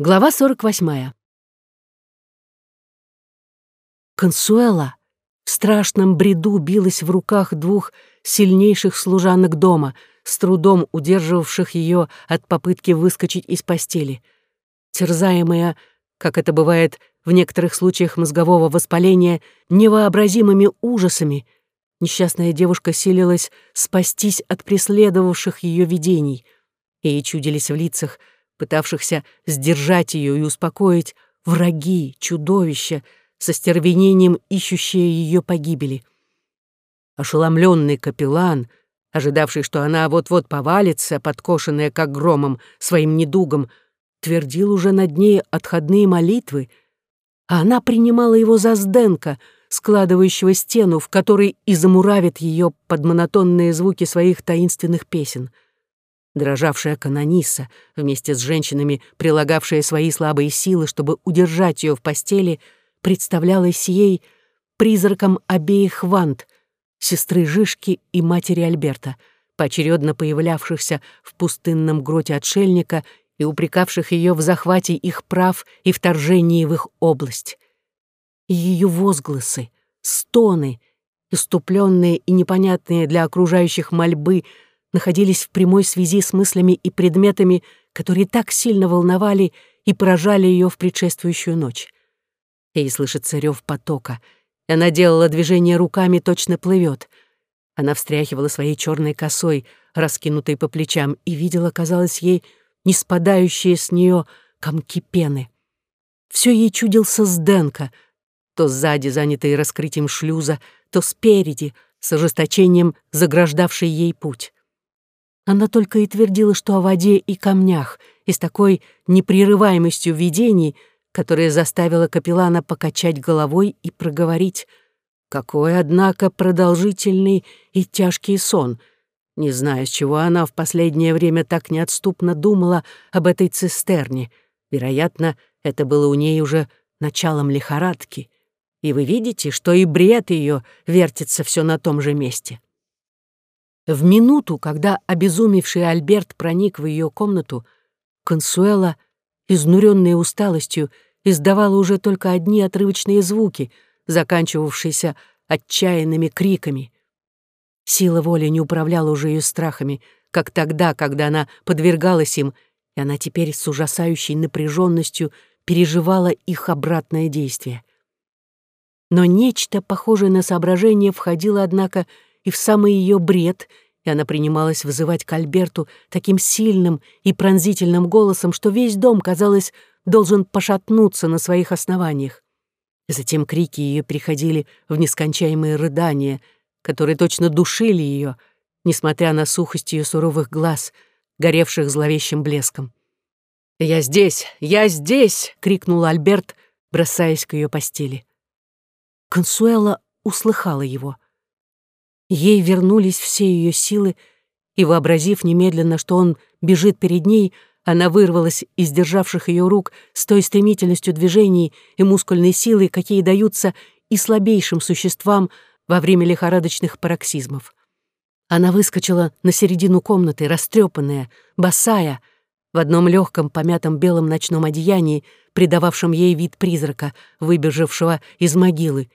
Глава 48. Консуэла в страшном бреду билась в руках двух сильнейших служанок дома, с трудом удерживавших ее от попытки выскочить из постели. Терзаемая, как это бывает в некоторых случаях мозгового воспаления, невообразимыми ужасами, несчастная девушка силилась спастись от преследовавших ее видений. Ей чудились в лицах — пытавшихся сдержать ее и успокоить, враги, чудовища, со стервенением ищущие ее погибели. Ошеломленный капеллан, ожидавший, что она вот-вот повалится, подкошенная как громом, своим недугом, твердил уже над ней отходные молитвы, а она принимала его за Сденка, складывающего стену, в которой и замуравит ее под монотонные звуки своих таинственных песен — Дрожавшая канониса, вместе с женщинами, прилагавшая свои слабые силы, чтобы удержать ее в постели, представлялась ей призраком обеих вант, сестры Жишки и матери Альберта, поочередно появлявшихся в пустынном гроте отшельника и упрекавших ее в захвате их прав и вторжении в их область. Ее возгласы, стоны, иступленные и непонятные для окружающих мольбы — находились в прямой связи с мыслями и предметами, которые так сильно волновали и поражали ее в предшествующую ночь. Ей слышится рев потока, она делала движение руками, точно плывет. Она встряхивала своей черной косой, раскинутой по плечам, и видела, казалось ей, не спадающие с нее комки пены. Все ей чудился Сденко, то сзади, занятый раскрытием шлюза, то спереди, с ожесточением заграждавший ей путь. Она только и твердила, что о воде и камнях, и с такой непрерываемостью видений, которая заставила капеллана покачать головой и проговорить «Какой, однако, продолжительный и тяжкий сон!» Не знаю, с чего она в последнее время так неотступно думала об этой цистерне. Вероятно, это было у ней уже началом лихорадки. И вы видите, что и бред ее вертится все на том же месте. В минуту, когда обезумевший Альберт проник в ее комнату, Консуэла, изнуренная усталостью, издавала уже только одни отрывочные звуки, заканчивавшиеся отчаянными криками. Сила воли не управляла уже ее страхами, как тогда, когда она подвергалась им, и она теперь с ужасающей напряженностью переживала их обратное действие. Но нечто похожее на соображение входило, однако, и в самый ее бред, и она принималась вызывать к Альберту таким сильным и пронзительным голосом, что весь дом, казалось, должен пошатнуться на своих основаниях. Затем крики ее переходили в нескончаемые рыдания, которые точно душили ее, несмотря на сухость ее суровых глаз, горевших зловещим блеском. «Я здесь! Я здесь!» — крикнул Альберт, бросаясь к ее постели. Консуэла услыхала его — Ей вернулись все ее силы, и, вообразив немедленно, что он бежит перед ней, она вырвалась из державших ее рук с той стремительностью движений и мускульной силы, какие даются и слабейшим существам во время лихорадочных пароксизмов. Она выскочила на середину комнаты, растрепанная, босая, в одном легком помятом белом ночном одеянии, придававшем ей вид призрака, выбежавшего из могилы.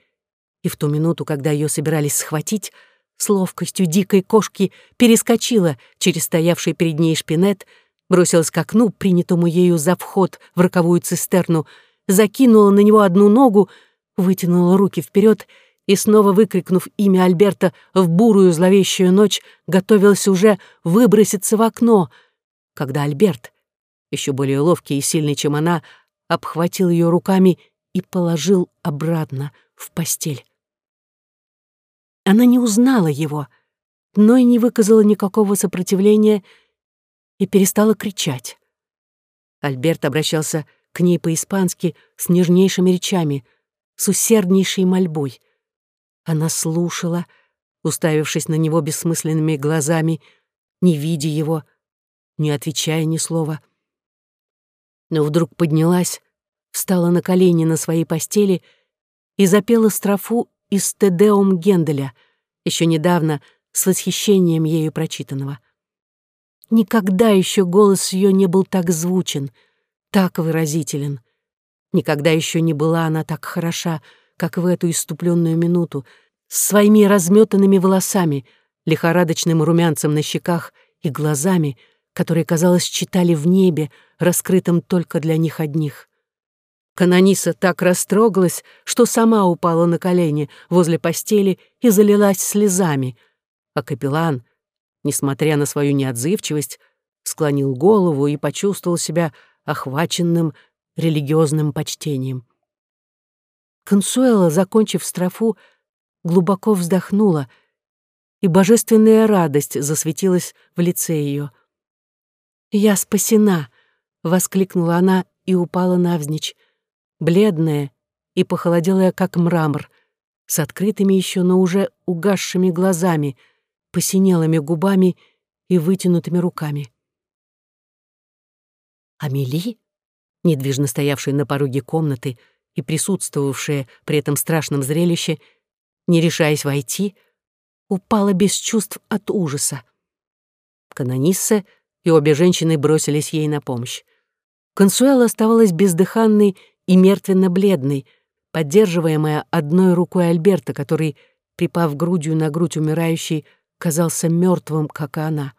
И в ту минуту, когда ее собирались схватить, с ловкостью дикой кошки перескочила через стоявший перед ней шпинет, бросилась к окну, принятому ею за вход в роковую цистерну, закинула на него одну ногу, вытянула руки вперед и, снова выкрикнув имя Альберта в бурую зловещую ночь, готовилась уже выброситься в окно, когда Альберт, еще более ловкий и сильный, чем она, обхватил ее руками и положил обратно в постель. Она не узнала его, но и не выказала никакого сопротивления и перестала кричать. Альберт обращался к ней по-испански с нежнейшими речами, с усерднейшей мольбой. Она слушала, уставившись на него бессмысленными глазами, не видя его, не отвечая ни слова. Но вдруг поднялась, встала на колени на своей постели и запела строфу из Тедеум Генделя, еще недавно с восхищением ею прочитанного. Никогда еще голос ее не был так звучен, так выразителен. Никогда еще не была она так хороша, как в эту иступленную минуту, с своими разметанными волосами, лихорадочным румянцем на щеках и глазами, которые, казалось, читали в небе, раскрытом только для них одних. Канониса так растрогалась, что сама упала на колени возле постели и залилась слезами, а капеллан, несмотря на свою неотзывчивость, склонил голову и почувствовал себя охваченным религиозным почтением. Консуэла, закончив строфу, глубоко вздохнула, и божественная радость засветилась в лице ее. «Я спасена!» — воскликнула она и упала навзничь, бледная и похолоделая, как мрамор, с открытыми еще, но уже угасшими глазами, посинелыми губами и вытянутыми руками. Амели, недвижно стоявшая на пороге комнаты и присутствовавшая при этом страшном зрелище, не решаясь войти, упала без чувств от ужаса. Канонисса и обе женщины бросились ей на помощь. Консуэла оставалась бездыханной и мертвенно-бледной, поддерживаемая одной рукой Альберта, который, припав грудью на грудь умирающей, казался мертвым, как и она.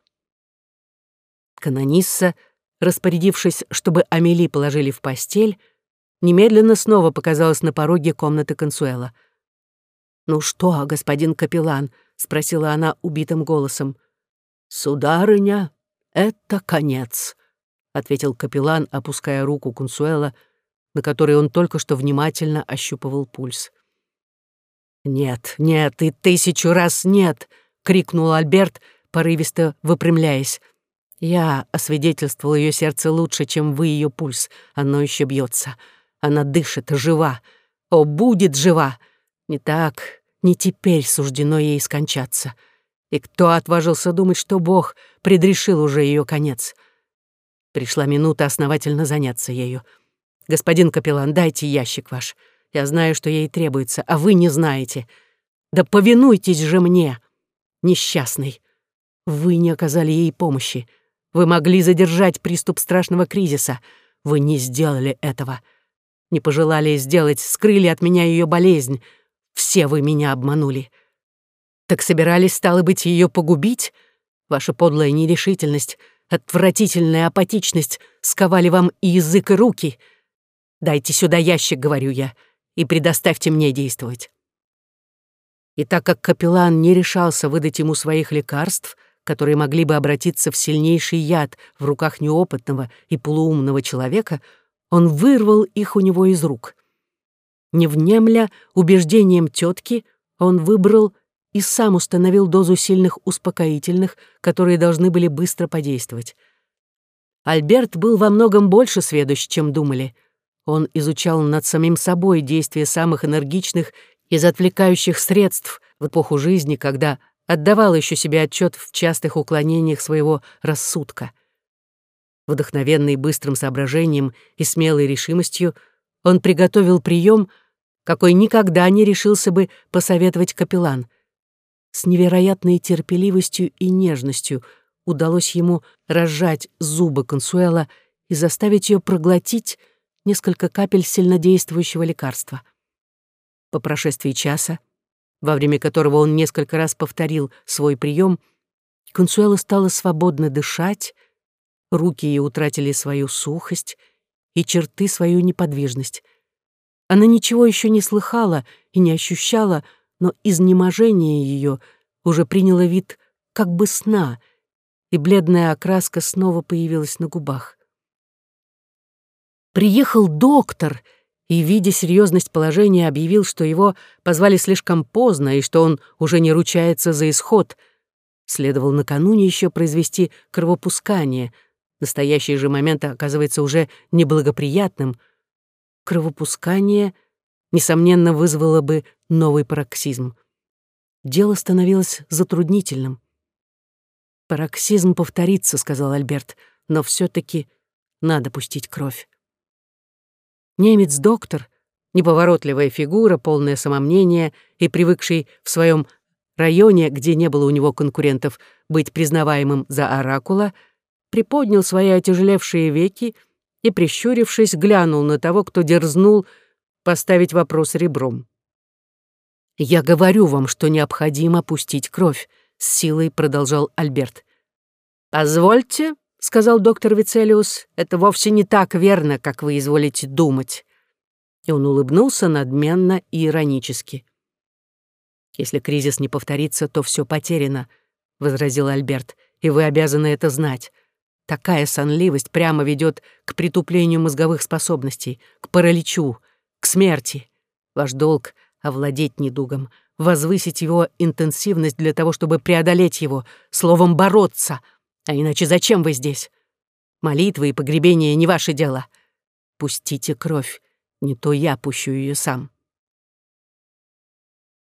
Канонисса распорядившись, чтобы Амели положили в постель, немедленно снова показалась на пороге комнаты Консуэла. «Ну что, господин капеллан?» — спросила она убитым голосом. «Сударыня, это конец», — ответил капеллан, опуская руку Консуэла, на которой он только что внимательно ощупывал пульс. «Нет, нет и тысячу раз нет!» — крикнул Альберт, порывисто выпрямляясь. Я освидетельствовал ее сердце лучше, чем вы ее пульс. Оно еще бьется. Она дышит, жива. О, будет жива! Не так, не теперь суждено ей скончаться. И кто отважился думать, что Бог предрешил уже ее конец? Пришла минута основательно заняться ею. Господин капеллан, дайте ящик ваш. Я знаю, что ей требуется, а вы не знаете. Да повинуйтесь же мне, несчастный. Вы не оказали ей помощи. Вы могли задержать приступ страшного кризиса. Вы не сделали этого. Не пожелали сделать, скрыли от меня ее болезнь. Все вы меня обманули. Так собирались, стало быть, ее погубить? Ваша подлая нерешительность, отвратительная апатичность сковали вам и язык, и руки. Дайте сюда ящик, говорю я, и предоставьте мне действовать. И так как капеллан не решался выдать ему своих лекарств, которые могли бы обратиться в сильнейший яд в руках неопытного и полуумного человека, он вырвал их у него из рук. Не внемля убеждением тетки, он выбрал и сам установил дозу сильных успокоительных, которые должны были быстро подействовать. Альберт был во многом больше сведущ, чем думали. Он изучал над самим собой действия самых энергичных из отвлекающих средств в эпоху жизни, когда отдавал еще себе отчет в частых уклонениях своего рассудка. Вдохновенный быстрым соображением и смелой решимостью, он приготовил прием, какой никогда не решился бы посоветовать капеллан. С невероятной терпеливостью и нежностью удалось ему разжать зубы Консуэла и заставить ее проглотить несколько капель сильнодействующего лекарства. По прошествии часа во время которого он несколько раз повторил свой прием, Консуэла стала свободно дышать, руки ее утратили свою сухость и черты свою неподвижность. Она ничего еще не слыхала и не ощущала, но изнеможение ее уже приняло вид как бы сна, и бледная окраска снова появилась на губах. Приехал доктор — и, видя серьезность положения, объявил, что его позвали слишком поздно и что он уже не ручается за исход. Следовал накануне еще произвести кровопускание. Настоящий же момент оказывается уже неблагоприятным. Кровопускание, несомненно, вызвало бы новый пароксизм. Дело становилось затруднительным. «Пароксизм повторится», — сказал Альберт, «но все таки надо пустить кровь». Немец-доктор, неповоротливая фигура, полное самомнения и привыкший в своем районе, где не было у него конкурентов, быть признаваемым за оракула, приподнял свои отяжелевшие веки и, прищурившись, глянул на того, кто дерзнул поставить вопрос ребром. «Я говорю вам, что необходимо пустить кровь», — с силой продолжал Альберт. «Позвольте», — сказал доктор Вицелиус, — «это вовсе не так верно, как вы изволите думать». И он улыбнулся надменно и иронически. «Если кризис не повторится, то все потеряно», — возразил Альберт, «и вы обязаны это знать. Такая сонливость прямо ведет к притуплению мозговых способностей, к параличу, к смерти. Ваш долг — овладеть недугом, возвысить его интенсивность для того, чтобы преодолеть его, словом «бороться». А иначе зачем вы здесь? Молитвы и погребение не ваше дело. Пустите кровь, не то я пущу ее сам.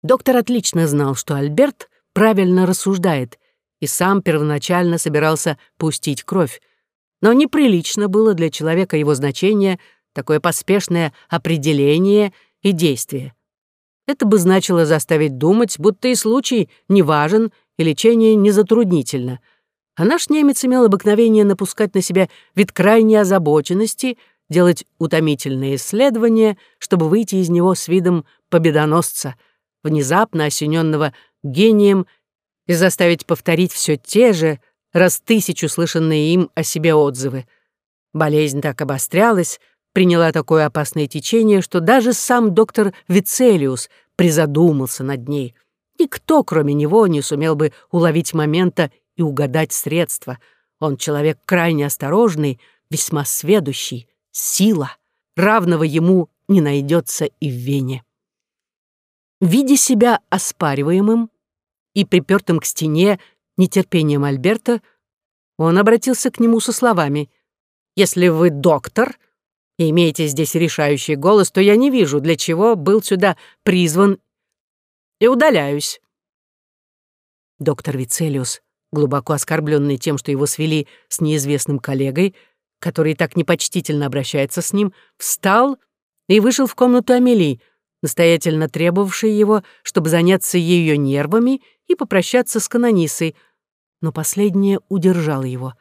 Доктор отлично знал, что Альберт правильно рассуждает и сам первоначально собирался пустить кровь. Но неприлично было для человека его значения такое поспешное определение и действие. Это бы значило заставить думать, будто и случай не важен, и лечение не затруднительно. А наш немец имел обыкновение напускать на себя вид крайней озабоченности, делать утомительные исследования, чтобы выйти из него с видом победоносца, внезапно осененного гением и заставить повторить все те же, раз тысячу слышанные им о себе отзывы. Болезнь так обострялась, приняла такое опасное течение, что даже сам доктор Вицелиус призадумался над ней. Никто, кроме него, не сумел бы уловить момента и угадать средства. Он человек крайне осторожный, весьма сведущий, сила. Равного ему не найдется и в Вене. Видя себя оспариваемым, и припертым к стене нетерпением Альберта, он обратился к нему со словами «Если вы доктор и имеете здесь решающий голос, то я не вижу, для чего был сюда призван и удаляюсь». Доктор Вицелиус, глубоко оскорбленный тем, что его свели с неизвестным коллегой, который так непочтительно обращается с ним, встал и вышел в комнату Амелии, настоятельно требовавшей его, чтобы заняться ее нервами и попрощаться с канонисой, но последняя удержала его.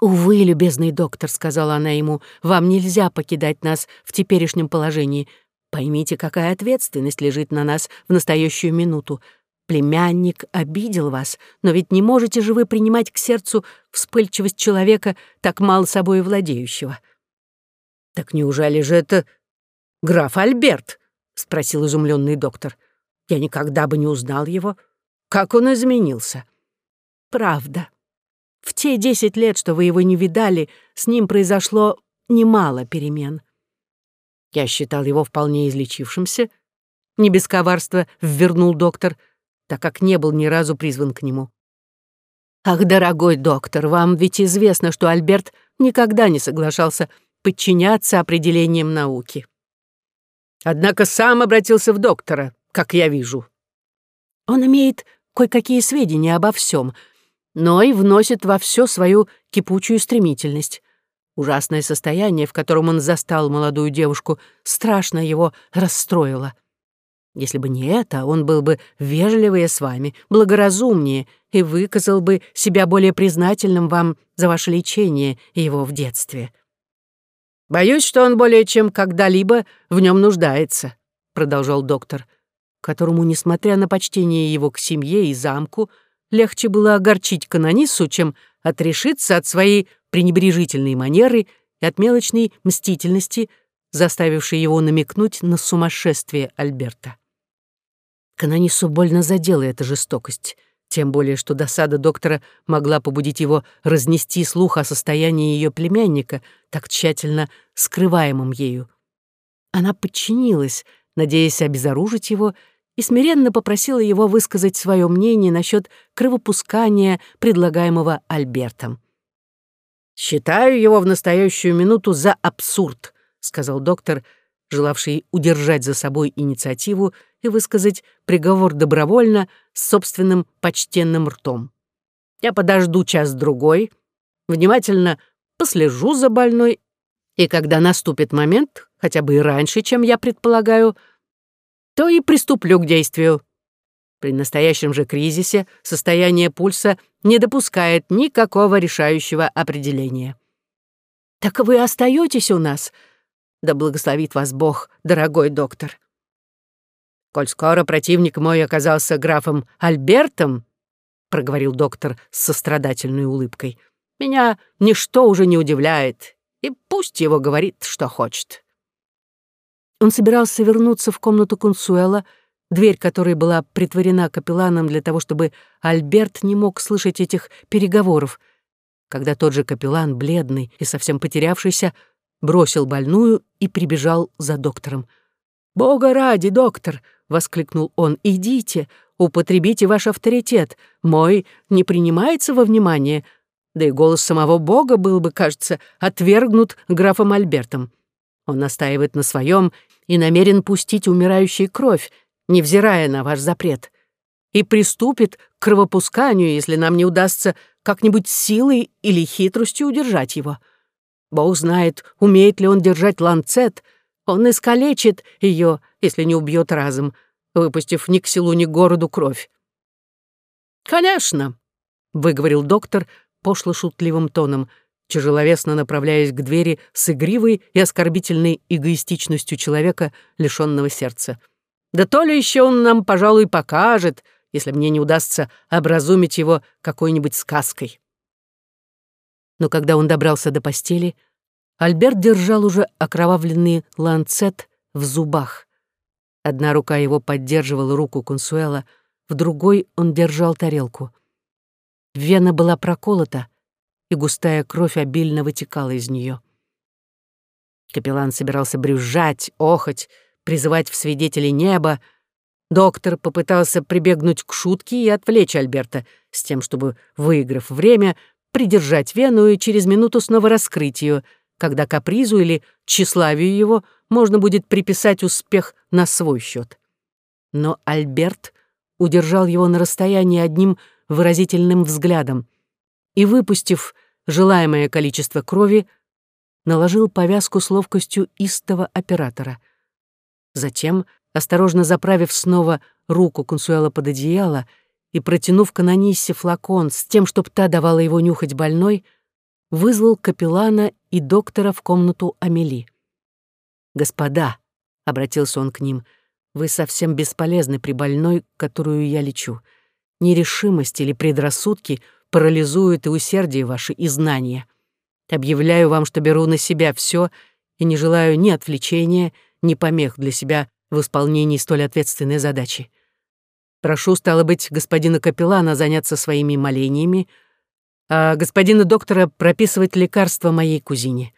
«Увы, любезный доктор», — сказала она ему, — «вам нельзя покидать нас в теперешнем положении. Поймите, какая ответственность лежит на нас в настоящую минуту. Племянник обидел вас, но ведь не можете же вы принимать к сердцу вспыльчивость человека, так мало собой владеющего». «Так неужели же это граф Альберт?» — спросил изумленный доктор. «Я никогда бы не узнал его. Как он изменился?» «Правда. В те десять лет, что вы его не видали, с ним произошло немало перемен. Я считал его вполне излечившимся. Не без коварства ввернул доктор, так как не был ни разу призван к нему. «Ах, дорогой доктор, вам ведь известно, что Альберт никогда не соглашался подчиняться определениям науки. Однако сам обратился в доктора, как я вижу. Он имеет кое-какие сведения обо всем, но и вносит во все свою кипучую стремительность. Ужасное состояние, в котором он застал молодую девушку, страшно его расстроило. Если бы не это, он был бы вежливее с вами, благоразумнее и выказал бы себя более признательным вам за ваше лечение его в детстве. «Боюсь, что он более чем когда-либо в нем нуждается», — продолжал доктор, которому, несмотря на почтение его к семье и замку, легче было огорчить канонису, чем отрешиться от своей пренебрежительной манеры и от мелочной мстительности, заставившей его намекнуть на сумасшествие Альберта. Канонису больно задела эта жестокость — тем более, что досада доктора могла побудить его разнести слух о состоянии ее племянника, так тщательно скрываемым ею. Она подчинилась, надеясь обезоружить его, и смиренно попросила его высказать свое мнение насчет кровопускания, предлагаемого Альбертом. «Считаю его в настоящую минуту за абсурд», — сказал доктор, желавший удержать за собой инициативу и высказать приговор добровольно с собственным почтенным ртом. Я подожду час-другой, внимательно послежу за больной, и когда наступит момент, хотя бы и раньше, чем я предполагаю, то и приступлю к действию. При настоящем же кризисе состояние пульса не допускает никакого решающего определения. Так вы остаетесь у нас? Да благословит вас Бог, дорогой доктор. Коль скоро противник мой оказался графом Альбертом, проговорил доктор с сострадательной улыбкой, меня ничто уже не удивляет, и пусть его говорит, что хочет. Он собирался вернуться в комнату Консуэла, дверь которой была притворена капелланом для того, чтобы Альберт не мог слышать этих переговоров, когда тот же капеллан, бледный и совсем потерявшийся, бросил больную и прибежал за доктором. «Бога ради, доктор!» — воскликнул он. «Идите, употребите ваш авторитет. Мой не принимается во внимание. Да и голос самого Бога был бы, кажется, отвергнут графом Альбертом. Он настаивает на своем и намерен пустить умирающей кровь, невзирая на ваш запрет, и приступит к кровопусканию, если нам не удастся как-нибудь силой или хитростью удержать его. Бог знает, умеет ли он держать ланцет, он искалечит ее, если не убьет разом, выпустив ни к селу, ни к городу кровь. «Конечно», — выговорил доктор пошло-шутливым тоном, тяжеловесно направляясь к двери с игривой и оскорбительной эгоистичностью человека, лишённого сердца. Да то ли еще он нам, пожалуй, покажет, если мне не удастся образумить его какой-нибудь сказкой. Но когда он добрался до постели, Альберт держал уже окровавленный ланцет в зубах. Одна рука его поддерживала руку Консуэла, в другой он держал тарелку. Вена была проколота, и густая кровь обильно вытекала из нее. Капеллан собирался брюзжать, охоть, призывать в свидетели неба. Доктор попытался прибегнуть к шутке и отвлечь Альберта с тем, чтобы, выиграв время, придержать вену и через минуту снова раскрыть ее, когда капризу или тщеславию его можно будет приписать успех на свой счет. Но Альберт удержал его на расстоянии одним выразительным взглядом и, выпустив желаемое количество крови, наложил повязку с ловкостью истого оператора — Затем, осторожно заправив снова руку Консуэла под одеяло и протянув канониссе флакон с тем, чтоб та давала его нюхать больной, вызвал капеллана и доктора в комнату Амели. «Господа», — обратился он к ним, — «вы совсем бесполезны при больной, которую я лечу. Нерешимость или предрассудки парализуют и усердие ваши, и знания. Объявляю вам, что беру на себя все и не желаю ни отвлечения, ни помех для себя в исполнении столь ответственной задачи. Прошу, стало быть, господина капеллана заняться своими молениями, а господина доктора прописывать лекарства моей кузине.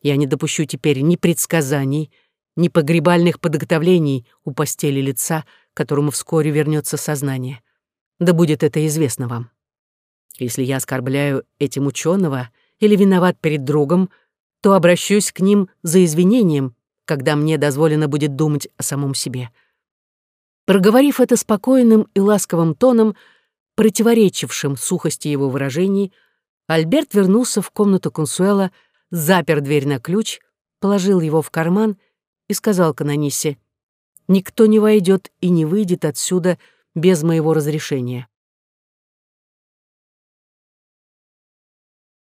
Я не допущу теперь ни предсказаний, ни погребальных подготовлений у постели лица, которому вскоре вернется сознание. Да будет это известно вам. Если я оскорбляю этим ученого или виноват перед другом, то обращусь к ним за извинением когда мне дозволено будет думать о самом себе. Проговорив это спокойным и ласковым тоном, противоречившим сухости его выражений, Альберт вернулся в комнату Консуэла, запер дверь на ключ, положил его в карман и сказал канонисе, «Никто не войдет и не выйдет отсюда без моего разрешения».